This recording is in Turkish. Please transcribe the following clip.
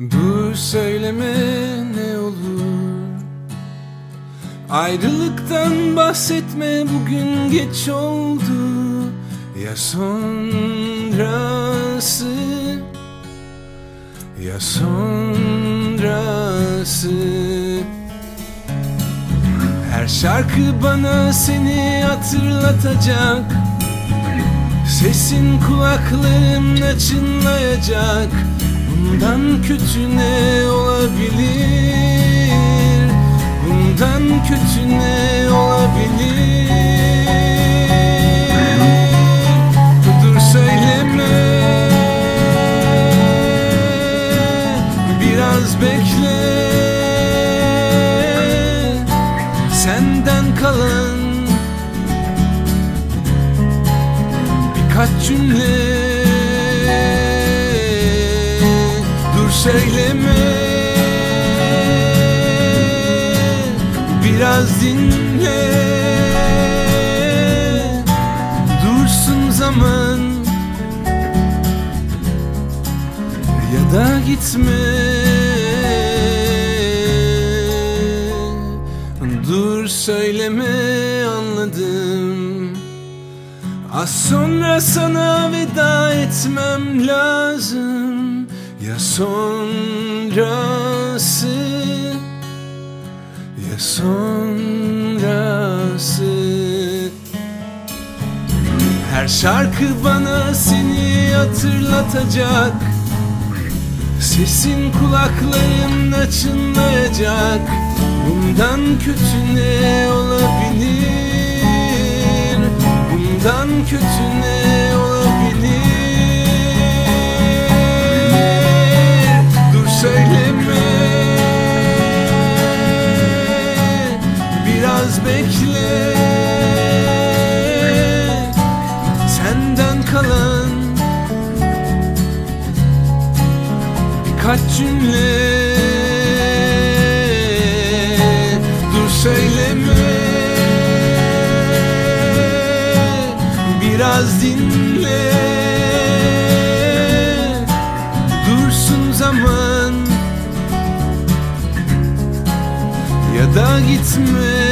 Dur söyleme ne olur? Ayrılıktan bahsetme bugün geç oldu. Ya sonrası? Ya sonrası? Her şarkı bana seni hatırlatacak. Sesin kulaklarımda çınlayacak Bundan kötü ne olabilir? Bundan kötü ne olabilir? Dur söyleme Biraz bekle Senden kalan Birkaç cümle söyleme. Biraz dinle. Dursun zaman. Ya da gitme. Dur söyleme anladım. Az sonra sana veda etmem lazım Ya sonrası Ya sonrası. Her şarkı bana seni hatırlatacak. Sesin kulaklarımda çınlayacak Bundan kötü ne olabilir? Bundan kötü ne biraz bekle. Senden kalan Birkaç cümle. Dur söyleme. Biraz dinle. Dursun zaman ya da gitme.